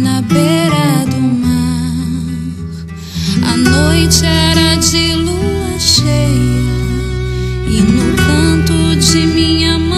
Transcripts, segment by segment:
Na beira do mar. A noite era de lua cheia e no canto de minha mãe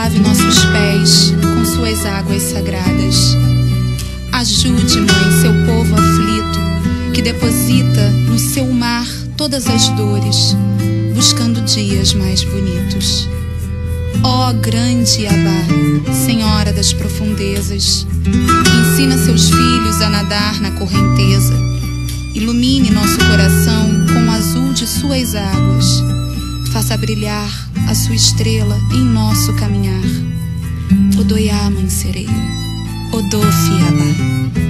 lave nossos pés com suas águas sagradas. Ajude, Mãe, seu povo aflito, que deposita no seu mar todas as dores, buscando dias mais bonitos. Ó grande Abá, Senhora das profundezas, ensina seus filhos a nadar na correnteza. Ilumine nosso coração com o azul de suas águas. Faça brilhar a sua estrela em nosso caminhar. Odoiá, mãe sereia, Odofiabá. Iemanjá,